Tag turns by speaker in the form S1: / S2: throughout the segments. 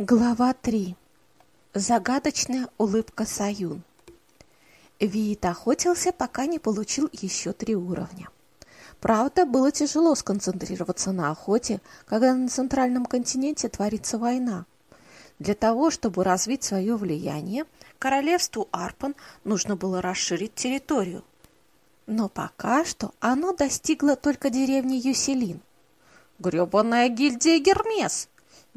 S1: Глава 3. Загадочная улыбка Саюн. Виит охотился, пока не получил еще три уровня. Правда, было тяжело сконцентрироваться на охоте, когда на центральном континенте творится война. Для того, чтобы развить свое влияние, королевству Арпан нужно было расширить территорию. Но пока что оно достигло только деревни Юселин.
S2: «Гребаная гильдия Гермес!»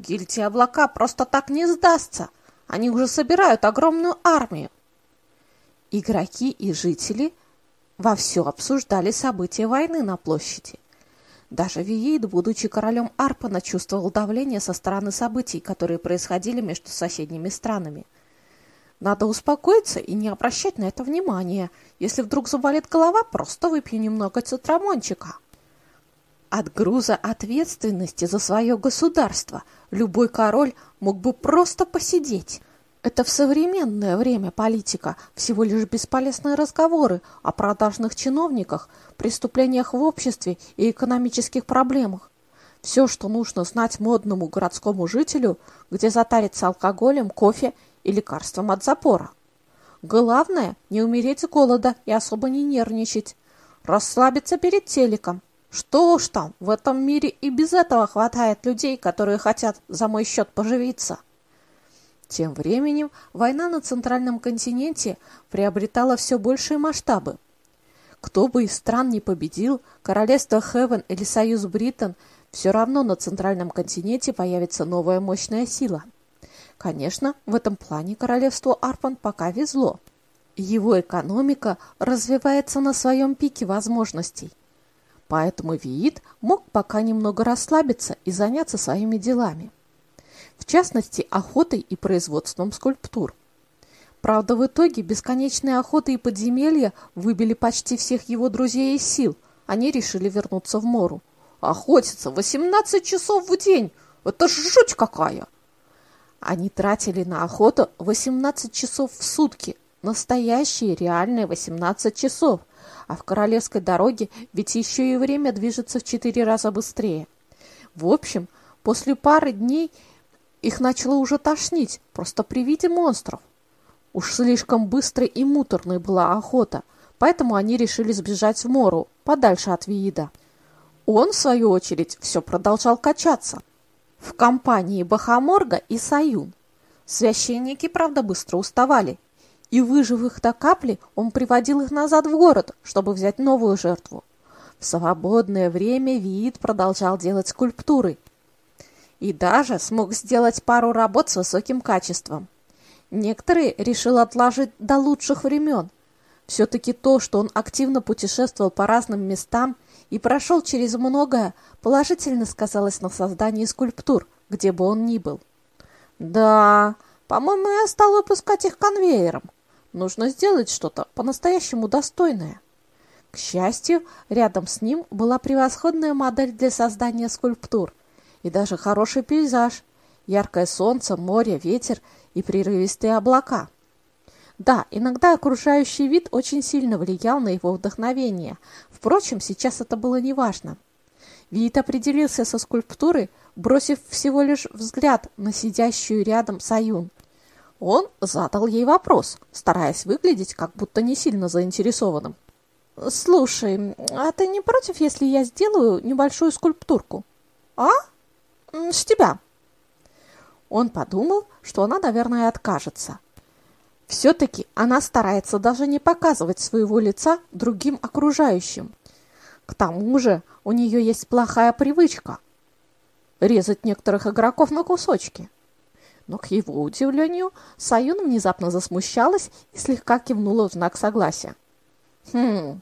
S2: Гильдия облака просто так не сдастся. Они уже собирают огромную армию.
S1: Игроки и жители вовсю обсуждали события войны на площади. Даже Виид, будучи королем Арпана, чувствовал давление со стороны событий, которые происходили между соседними странами. Надо успокоиться и не обращать на это внимания. Если вдруг заболит голова, просто выпью немного цитрамончика. От груза ответственности за свое государство любой король мог бы просто посидеть. Это в современное время политика всего лишь бесполезные разговоры о продажных чиновниках, преступлениях в обществе и экономических проблемах. Все, что нужно знать модному городскому жителю, где затариться алкоголем, кофе и лекарством от запора. Главное – не умереть с голода и особо не нервничать. Расслабиться перед телеком – что уж там, в этом мире и без этого хватает людей, которые хотят за мой счет поживиться. Тем временем война на центральном континенте приобретала все большие масштабы. Кто бы из стран не победил, королевство Хевен или союз Бриттон, все равно на центральном континенте появится новая мощная сила. Конечно, в этом плане королевству Арпан пока везло. Его экономика развивается на своем пике возможностей. Поэтому Виит мог пока немного расслабиться и заняться своими делами. В частности, охотой и производством скульптур. Правда, в итоге бесконечные охоты и подземелья выбили почти всех его друзей из сил. Они решили вернуться в Мору.
S2: Охотиться 18 часов в день! Это жуть какая!
S1: Они тратили на охоту 18 часов в сутки. Настоящие реальные 18 часов а в королевской дороге ведь еще и время движется в четыре раза быстрее. В общем, после пары дней их начало уже тошнить, просто при виде монстров. Уж слишком быстрой и муторной была охота, поэтому они решили сбежать в Мору, подальше от Виида. Он, в свою очередь, все продолжал качаться. В компании Бахаморга и Саюн. Священники, правда, быстро уставали и, выжив их до капли, он приводил их назад в город, чтобы взять новую жертву. В свободное время Виит продолжал делать скульптуры и даже смог сделать пару работ с высоким качеством. Некоторые решил отложить до лучших времен. Все-таки то, что он активно путешествовал по разным местам и прошел через многое, положительно сказалось на создании скульптур, где бы он ни был.
S2: «Да, по-моему, я стал выпускать их конвейером», Нужно сделать что-то по-настоящему достойное.
S1: К счастью, рядом с ним была превосходная модель для создания скульптур и даже хороший пейзаж, яркое солнце, море, ветер и прерывистые облака. Да, иногда окружающий вид очень сильно влиял на его вдохновение. Впрочем, сейчас это было неважно. Вид определился со скульптурой, бросив всего лишь взгляд на сидящую рядом Саюн – он задал ей вопрос, стараясь выглядеть как будто не сильно заинтересованным. «Слушай, а ты не против, если я сделаю небольшую скульптурку?»
S2: «А? С тебя?»
S1: Он подумал, что она, наверное, откажется. Все-таки она старается даже не показывать своего лица другим окружающим. К тому же у нее есть плохая привычка – резать некоторых игроков на кусочки. Но, к его удивлению, Саюн внезапно засмущалась и слегка кивнула в знак согласия.
S2: «Хм,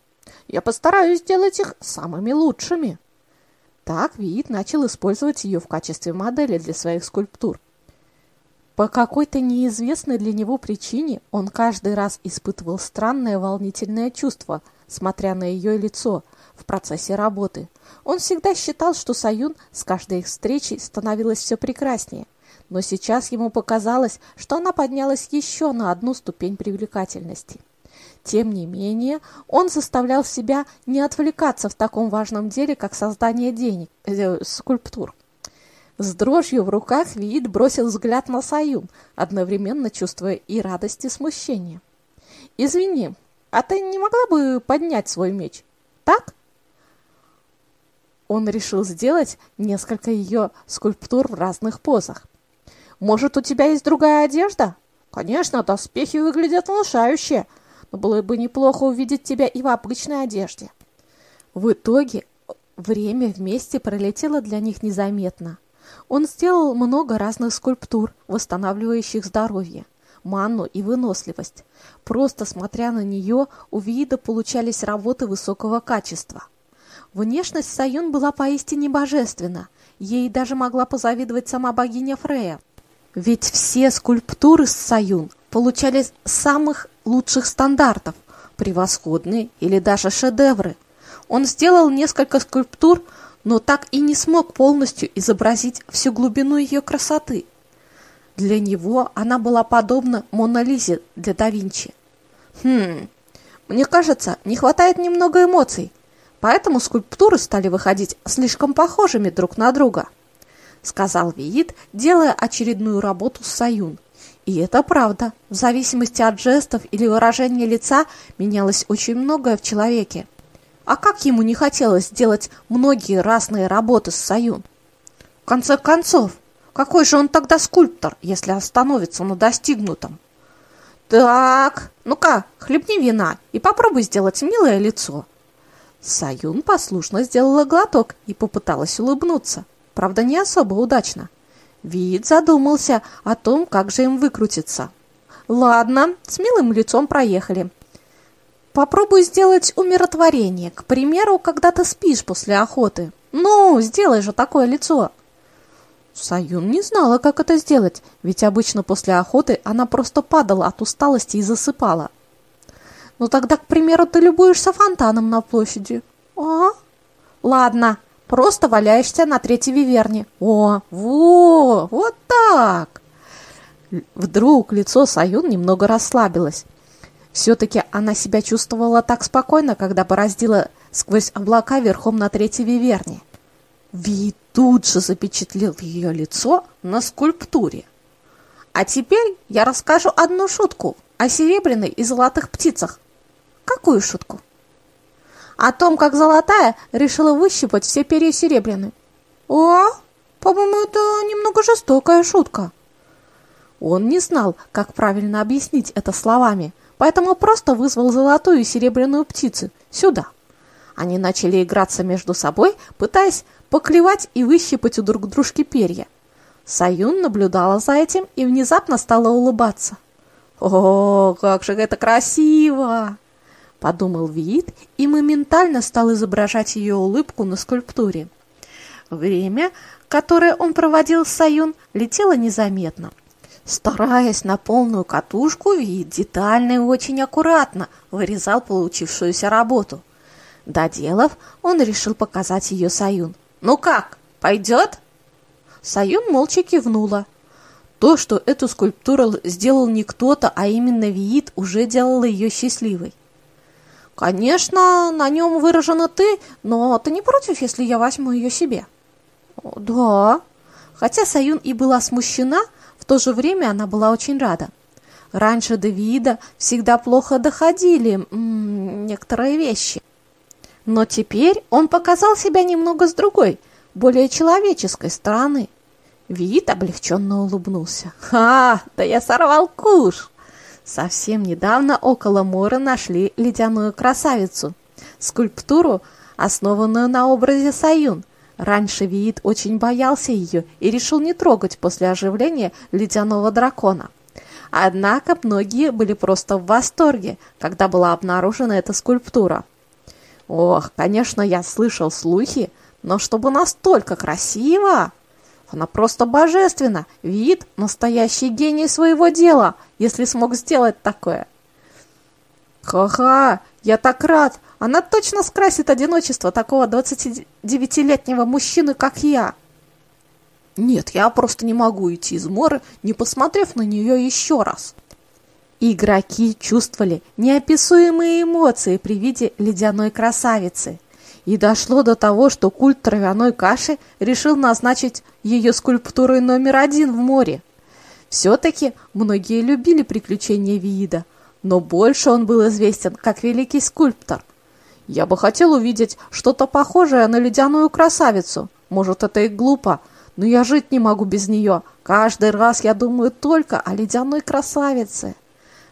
S2: я постараюсь сделать их самыми лучшими».
S1: Так Виит начал использовать ее в качестве модели для своих скульптур. По какой-то неизвестной для него причине он каждый раз испытывал странное волнительное чувство, смотря на ее лицо в процессе работы. Он всегда считал, что Саюн с каждой их встречей становилась все прекраснее – но сейчас ему показалось, что она поднялась еще на одну ступень привлекательности. Тем не менее, он заставлял себя не отвлекаться в таком важном деле, как создание денег, э, скульптур. С дрожью в руках Виит бросил взгляд на Саюн, одновременно чувствуя и радость, и смущение. «Извини, а ты не могла бы поднять свой меч? Так?» Он решил сделать несколько ее скульптур в разных позах. «Может, у тебя есть другая одежда?» «Конечно, доспехи выглядят внушающе, но было бы неплохо увидеть тебя и в обычной одежде». В итоге время вместе пролетело для них незаметно. Он сделал много разных скульптур, восстанавливающих здоровье, манну и выносливость. Просто смотря на нее, у Виида получались работы высокого качества. Внешность Саюн была поистине божественна. Ей даже могла позавидовать сама богиня Фрея. Ведь все скульптуры Саюн получались самых лучших стандартов, превосходные или даже шедевры. Он сделал несколько скульптур – но так и не смог полностью изобразить всю глубину ее красоты. Для него она была подобна Мона Лизе для да Винчи. Хм, мне кажется, не хватает немного эмоций, поэтому скульптуры стали выходить слишком похожими друг на друга, сказал Виит, делая очередную работу с Саюн. И это правда. В зависимости от жестов или выражения лица менялось очень многое в человеке. А как ему не хотелось сделать многие разные работы с Саюн? В конце концов, какой же он тогда скульптор, если остановится на достигнутом? Так, ну-ка, хлебни вина и попробуй сделать милое лицо. Саюн послушно сделала глоток и попыталась улыбнуться. Правда, не особо удачно. Вид задумался о том, как же им выкрутиться. Ладно, с милым лицом проехали. Попробуй сделать умиротворение. К примеру, когда ты спишь после охоты. Ну, сделай же такое лицо. Саюн не знала, как это сделать, ведь обычно после охоты она просто падала от усталости и засыпала. Ну тогда, к примеру, ты любуешься фонтаном на площади. А? Ладно, просто валяешься на третьей виверне. О, во, вот так. Вдруг лицо Саюн немного расслабилось. Все-таки она себя чувствовала так спокойно, когда бороздила сквозь облака верхом на третьей виверне. Ви тут же запечатлел ее лицо на скульптуре. А теперь я расскажу одну шутку о серебряной и золотых птицах. Какую шутку? О том, как золотая решила выщипать все перья серебряной. О, по-моему, это немного жестокая шутка. Он не знал, как правильно объяснить это словами, поэтому просто вызвал золотую и серебряную птицы сюда. Они начали играться между собой, пытаясь поклевать и выщипать у друг дружки перья. Саюн наблюдала за этим и внезапно стала улыбаться. «О, как же это красиво!» — подумал Виит и моментально стал изображать ее улыбку на скульптуре. Время, которое он проводил с Саюн, летело незаметно. Стараясь на полную катушку, вид детально и очень аккуратно вырезал получившуюся работу. Доделав, он решил показать ее Саюн. «Ну как, пойдет?» Саюн молча кивнула. То, что эту скульптуру сделал не кто-то, а именно Виит, уже делало ее счастливой. «Конечно, на нем выражена ты, но ты не против, если я возьму ее себе?» «Да». Хотя Саюн и была смущена, то же время она была очень рада. Раньше до вида всегда плохо доходили м -м, некоторые вещи. Но теперь он показал себя немного с другой, более человеческой стороны. Вид облегченно улыбнулся. «Ха, да я сорвал куш!» Совсем недавно около моря нашли ледяную красавицу, скульптуру, основанную на образе Саюн. Раньше Виит очень боялся ее и решил не трогать после оживления ледяного дракона. Однако многие были просто в восторге, когда была обнаружена эта скульптура. Ох, конечно, я слышал слухи, но чтобы настолько красиво... Она просто божественна. Вид – настоящий гений своего дела, если смог сделать такое. Ха-ха, я так рад. Она точно скрасит одиночество такого 29-летнего мужчины, как я. Нет, я просто не могу идти из моря, не посмотрев на нее еще раз. Игроки чувствовали неописуемые эмоции при виде ледяной красавицы. И дошло до того, что культ травяной каши решил назначить ее скульптурой номер один в море. Все-таки многие любили приключения Виида, но больше он был известен как великий скульптор. Я бы хотел увидеть что-то похожее на ледяную красавицу. Может, это и глупо, но я жить не могу без нее. Каждый раз я думаю только о ледяной красавице.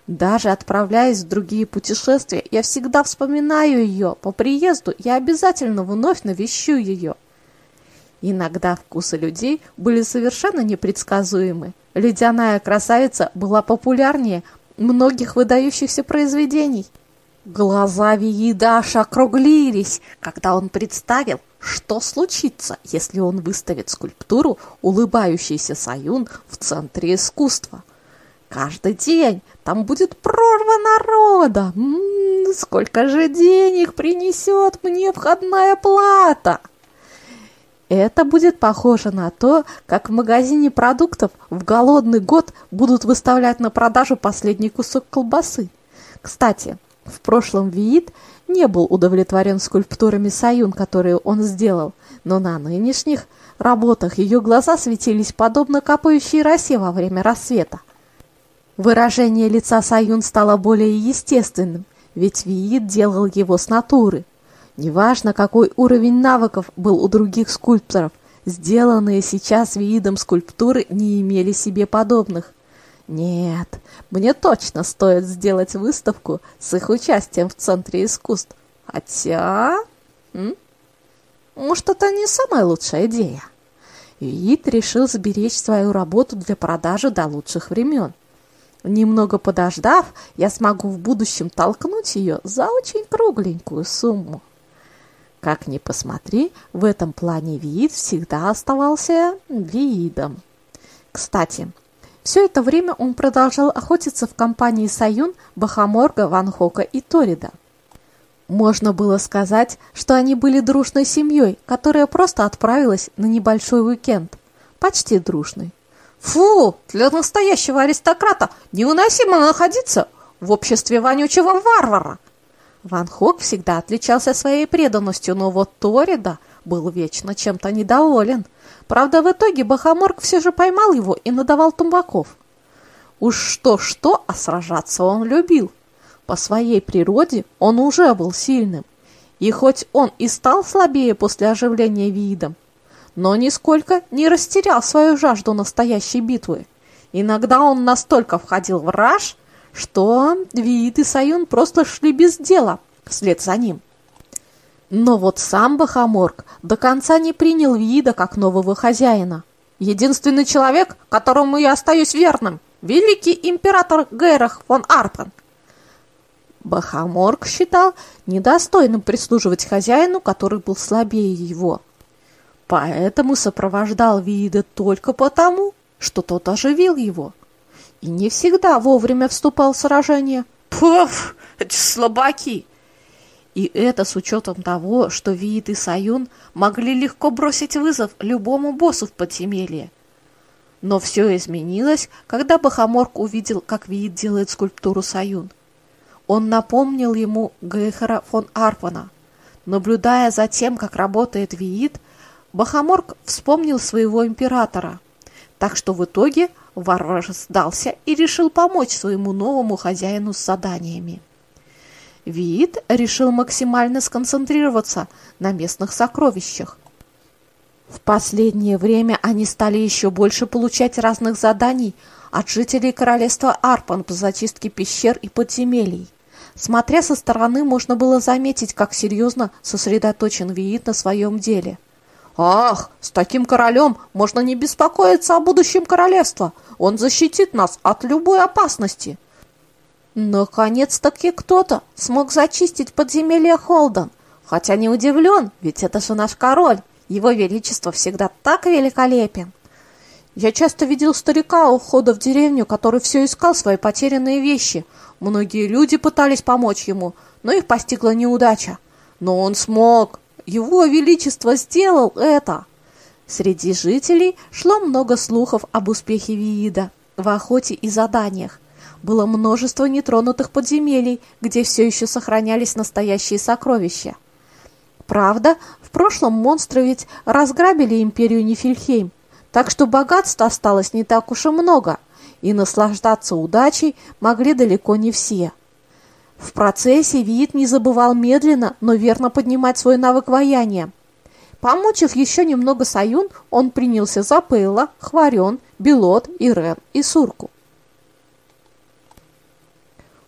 S1: Даже отправляясь в другие путешествия, я всегда вспоминаю ее. По приезду я обязательно вновь навещу ее. Иногда вкусы людей были совершенно непредсказуемы. Ледяная красавица была популярнее многих выдающихся произведений. Глаза Виидаша округлились, когда он представил, что случится, если он выставит скульптуру улыбающейся Саюн в центре искусства. Каждый день там будет прорва народа. М -м -м, сколько же денег принесет мне входная плата? Это будет похоже на то, как в магазине продуктов в голодный год будут выставлять на продажу последний кусок колбасы. Кстати, в прошлом Виит не был удовлетворен скульптурами Саюн, которые он сделал, но на нынешних работах ее глаза светились подобно капающей росе во время рассвета. Выражение лица Саюн стало более естественным, ведь Виит делал его с натуры – Неважно, какой уровень навыков был у других скульпторов, сделанные сейчас видом скульптуры не имели себе подобных. Нет, мне точно стоит сделать выставку с их участием в Центре искусств. Хотя... М? Может, это не самая лучшая идея. Вид решил сберечь свою работу для продажи до лучших времен. Немного подождав, я смогу в будущем толкнуть ее за очень кругленькую сумму. Как ни посмотри, в этом плане вид всегда оставался видом. Кстати, все это время он продолжал охотиться в компании Саюн, Бахаморга, Ван Хока и Торида. Можно было сказать, что они были дружной семьей, которая просто отправилась на небольшой уикенд. Почти дружный. Фу, для настоящего аристократа невыносимо находиться в обществе вонючего варвара, Ван Хок всегда отличался своей преданностью, но вот Торида был вечно чем-то недоволен. Правда, в итоге Бахаморг все же поймал его и надавал тумбаков. Уж что-что, а сражаться он любил. По своей природе он уже был сильным. И хоть он и стал слабее после оживления видом, но нисколько не растерял свою жажду настоящей битвы. Иногда он настолько входил в раж, что Виит и Саюн просто шли без дела вслед за ним. Но вот сам Бахаморг до конца не принял Виида как нового хозяина. Единственный человек, которому я остаюсь верным, великий император Гейрах фон Арпен. Бахаморг считал недостойным прислуживать хозяину, который был слабее его. Поэтому сопровождал Виида только потому, что тот оживил его – и не всегда вовремя вступал в сражение. Пф, эти слабаки! И это с учетом того, что Виит и Саюн могли легко бросить вызов любому боссу в подземелье. Но все изменилось, когда Бахаморг увидел, как Виит делает скульптуру Саюн. Он напомнил ему Гейхера фон Арпана. Наблюдая за тем, как работает Виит, Бахаморг вспомнил своего императора. Так что в итоге Варвар сдался и решил помочь своему новому хозяину с заданиями. Виит решил максимально сконцентрироваться на местных сокровищах. В последнее время они стали еще больше получать разных заданий от жителей королевства Арпан по зачистке пещер и подземелий. Смотря со стороны, можно было заметить, как серьезно сосредоточен Виит на своем деле – Ах, с таким королем можно не беспокоиться о будущем королевства. Он защитит нас от любой опасности. Наконец-таки кто-то смог зачистить подземелье Холден. Хотя не удивлен, ведь это же наш король. Его величество всегда так великолепен. Я часто видел старика у входа в деревню, который все искал свои потерянные вещи. Многие люди пытались помочь ему, но их постигла неудача. Но он смог, его Величество сделал это!» Среди жителей шло много слухов об успехе Виида в охоте и заданиях. Было множество нетронутых подземелий, где все еще сохранялись настоящие сокровища. Правда, в прошлом монстры ведь разграбили империю Нифельхейм, так что богатства осталось не так уж и много, и наслаждаться удачей могли далеко не все. В процессе Виит не забывал медленно, но верно поднимать свой навык ваяния. Помучив еще немного Саюн, он принялся за Пейла, Хварен, Белот, Ирен и Сурку.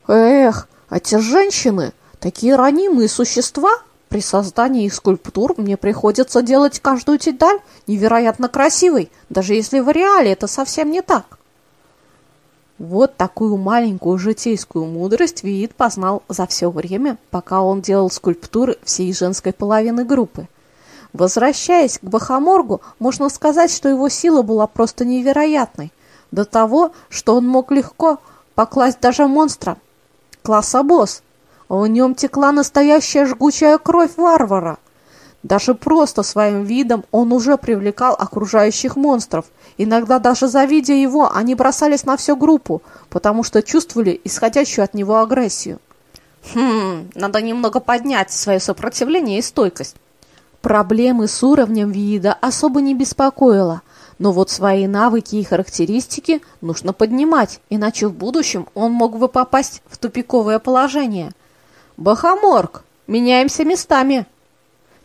S2: Эх, эти женщины, такие ранимые существа, при создании их скульптур мне приходится делать каждую деталь невероятно красивой, даже если в реале это совсем не так. Вот такую маленькую житейскую мудрость Виит познал за все время, пока он делал скульптуры всей женской половины группы. Возвращаясь к Бахаморгу, можно сказать, что его сила была просто невероятной, до того, что он мог легко покласть даже монстра класса босс. В нем текла настоящая жгучая кровь варвара. Даже просто своим видом он уже привлекал окружающих монстров. Иногда даже завидя его, они бросались на всю группу, потому что чувствовали исходящую от него агрессию.
S1: Хм, надо немного поднять свое сопротивление и стойкость.
S2: Проблемы с уровнем вида особо не беспокоило, но вот свои навыки и характеристики нужно поднимать, иначе в будущем он мог бы попасть в тупиковое положение. «Бахаморг, меняемся местами!»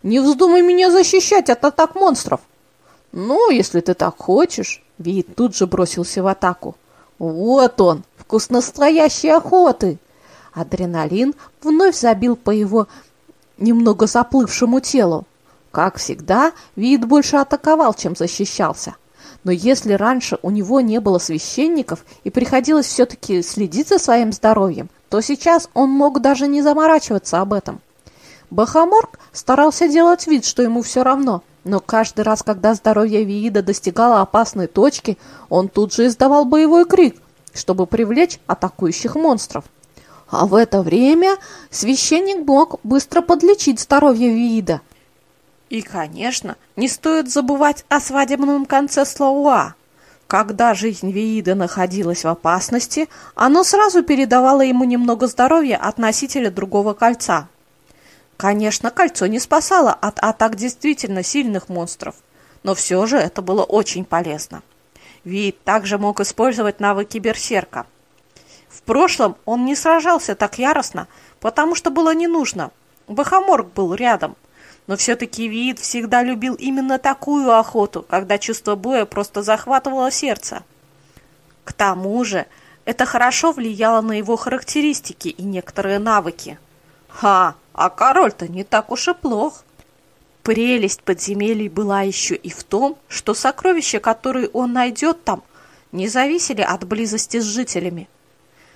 S2: «Не вздумай меня защищать от атак монстров!» «Ну, если ты так хочешь!» Вид тут же бросился в атаку. «Вот он, вкус настоящей охоты!» Адреналин вновь забил по его немного заплывшему телу. Как всегда, Вид больше атаковал, чем защищался. Но если раньше у него не было священников и приходилось все-таки следить за своим здоровьем, то сейчас он мог даже не заморачиваться об этом. Бахаморг старался делать вид, что ему все равно, но каждый раз, когда здоровье Виида достигало опасной точки, он тут же издавал боевой крик, чтобы привлечь атакующих монстров. А в это время священник мог быстро подлечить здоровье Виида –
S1: и, конечно, не стоит забывать о свадебном конце слова. Когда жизнь Виида находилась в опасности, оно сразу передавало ему немного здоровья от носителя другого кольца. Конечно, кольцо не спасало от атак действительно сильных монстров, но все же это было очень полезно. Виид также мог использовать навыки берсерка. В прошлом он не сражался так яростно, потому что было не нужно. Бахаморг был рядом, но все-таки Виит всегда любил именно такую охоту, когда чувство боя просто захватывало сердце. К тому же, это хорошо влияло на его характеристики и некоторые навыки. Ха, а король-то не так уж и плох. Прелесть подземелий была еще и в том, что сокровища, которые он найдет там, не зависели от близости с жителями,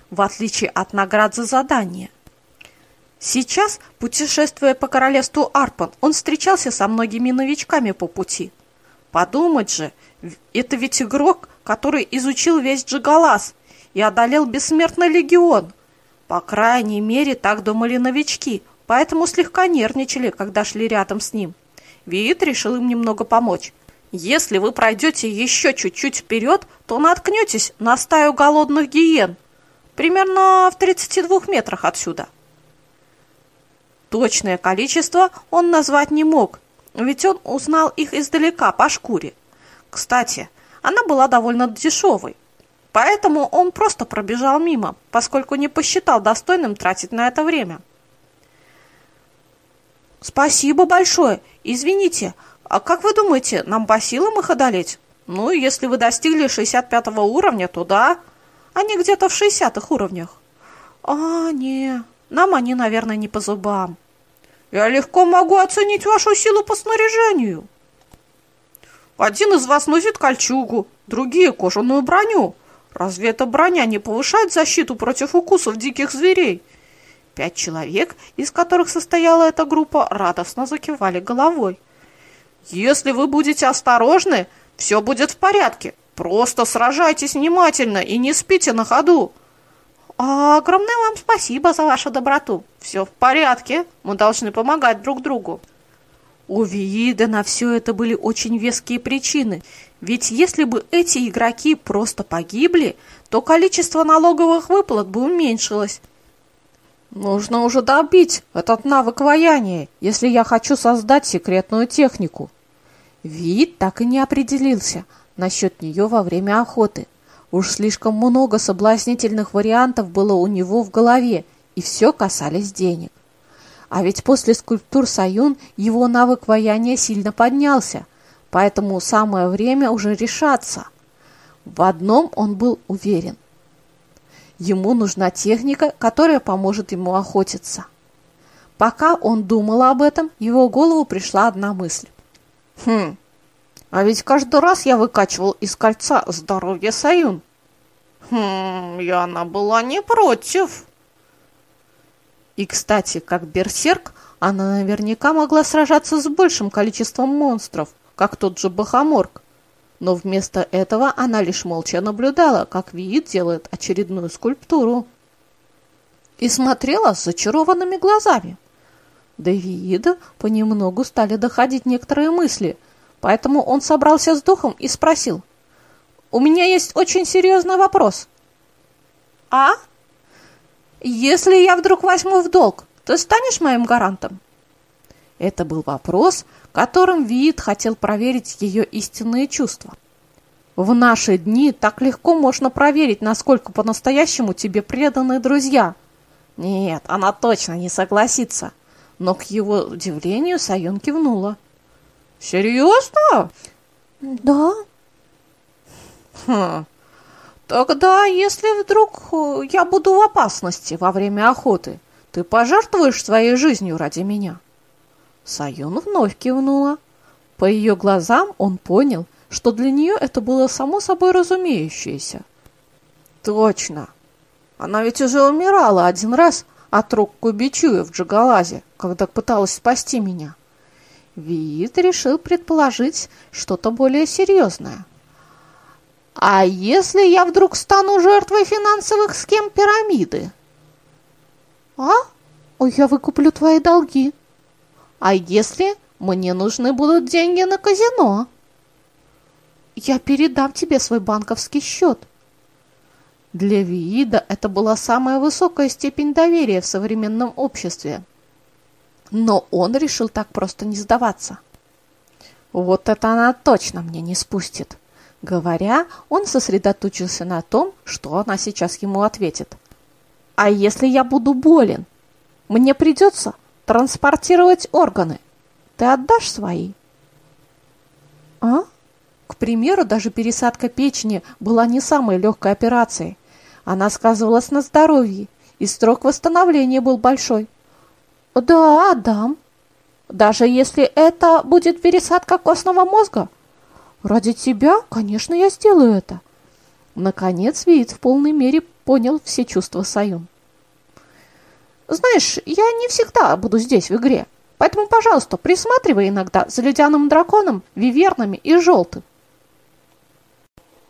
S1: в отличие от наград за задание. Сейчас, путешествуя по королевству Арпан, он встречался со многими новичками по пути. Подумать же, это ведь игрок, который изучил весь Джигалас и одолел бессмертный легион. По крайней мере, так думали новички, поэтому слегка нервничали, когда шли рядом с ним. Виит решил им немного помочь. Если вы пройдете еще чуть-чуть вперед, то наткнетесь на стаю голодных гиен, примерно в 32 метрах отсюда. Точное количество он назвать не мог, ведь он узнал их издалека по шкуре. Кстати, она была довольно дешевой, поэтому он просто пробежал мимо, поскольку не посчитал достойным тратить на это время. «Спасибо большое. Извините, а как вы думаете, нам по силам их одолеть? Ну, если вы достигли 65 уровня, то да. Они где-то в 60 уровнях». «А, не, нам они, наверное, не по зубам. Я легко могу оценить вашу силу по снаряжению. Один из вас носит кольчугу, другие кожаную броню. Разве эта броня не повышает защиту против укусов диких зверей? Пять человек, из которых состояла эта группа, радостно закивали головой. Если вы будете осторожны, все будет в порядке. Просто сражайтесь внимательно и не спите на ходу. А, огромное вам спасибо за вашу доброту. Все в порядке, мы должны помогать друг другу. У Виида на все это были очень веские причины, ведь если бы эти игроки просто погибли, то количество налоговых выплат бы уменьшилось. Нужно уже добить этот навык ваяния, если я хочу создать секретную технику. Вид так и не определился насчет нее во время охоты. Уж слишком много соблазнительных вариантов было у него в голове, и все касались денег. А ведь после скульптур Саюн его навык ваяния сильно поднялся, поэтому самое время уже решаться. В одном он был уверен – Ему нужна техника, которая поможет ему охотиться. Пока он думал об этом, его голову пришла одна мысль. Хм, а ведь каждый раз я выкачивал из кольца здоровье Саюн. Хм, и она была не против. И, кстати, как берсерк, она наверняка могла сражаться с большим количеством монстров, как тот же Бахаморг но вместо этого она лишь молча наблюдала, как Виит делает очередную скульптуру. И смотрела с зачарованными глазами. До Виида понемногу стали доходить некоторые мысли, поэтому он собрался с духом и спросил. «У меня есть очень серьезный вопрос». «А? Если я вдруг возьму в долг, ты станешь моим гарантом?» Это был вопрос, которым Виит хотел проверить ее истинные чувства. В наши дни так легко можно проверить, насколько по-настоящему тебе преданы друзья. Нет, она точно не согласится. Но к его удивлению Саюн кивнула. Серьезно?
S2: Да.
S1: Хм. Тогда, если вдруг я буду в опасности во время охоты, ты пожертвуешь своей жизнью ради меня? Саюн вновь кивнула. По ее глазам он понял, что для нее это было само собой разумеющееся. Точно. Она ведь уже умирала один раз от рук Кубичуя в Джагалазе, когда пыталась спасти меня. Виит решил предположить что-то более серьезное. А если я вдруг стану жертвой финансовых схем пирамиды?
S2: А? Ой, я выкуплю твои долги.
S1: А если мне нужны будут деньги на казино?
S2: Я передам тебе свой банковский счет.
S1: Для Виида это была самая высокая степень доверия в современном обществе. Но он решил так просто не сдаваться. Вот это она точно мне не спустит. Говоря, он сосредоточился на том, что она сейчас ему ответит. А если я буду болен? Мне придется транспортировать органы. Ты отдашь свои?
S2: А?
S1: К примеру, даже пересадка печени была не самой легкой операцией. Она сказывалась на здоровье, и срок восстановления был большой.
S2: Да, отдам.
S1: Даже если это будет пересадка костного мозга?
S2: Ради тебя, конечно, я сделаю это.
S1: Наконец, Вид в полной мере понял все чувства Саюн. Знаешь, я не всегда буду здесь, в игре. Поэтому, пожалуйста, присматривай иногда за ледяным драконом, вивернами и желтым.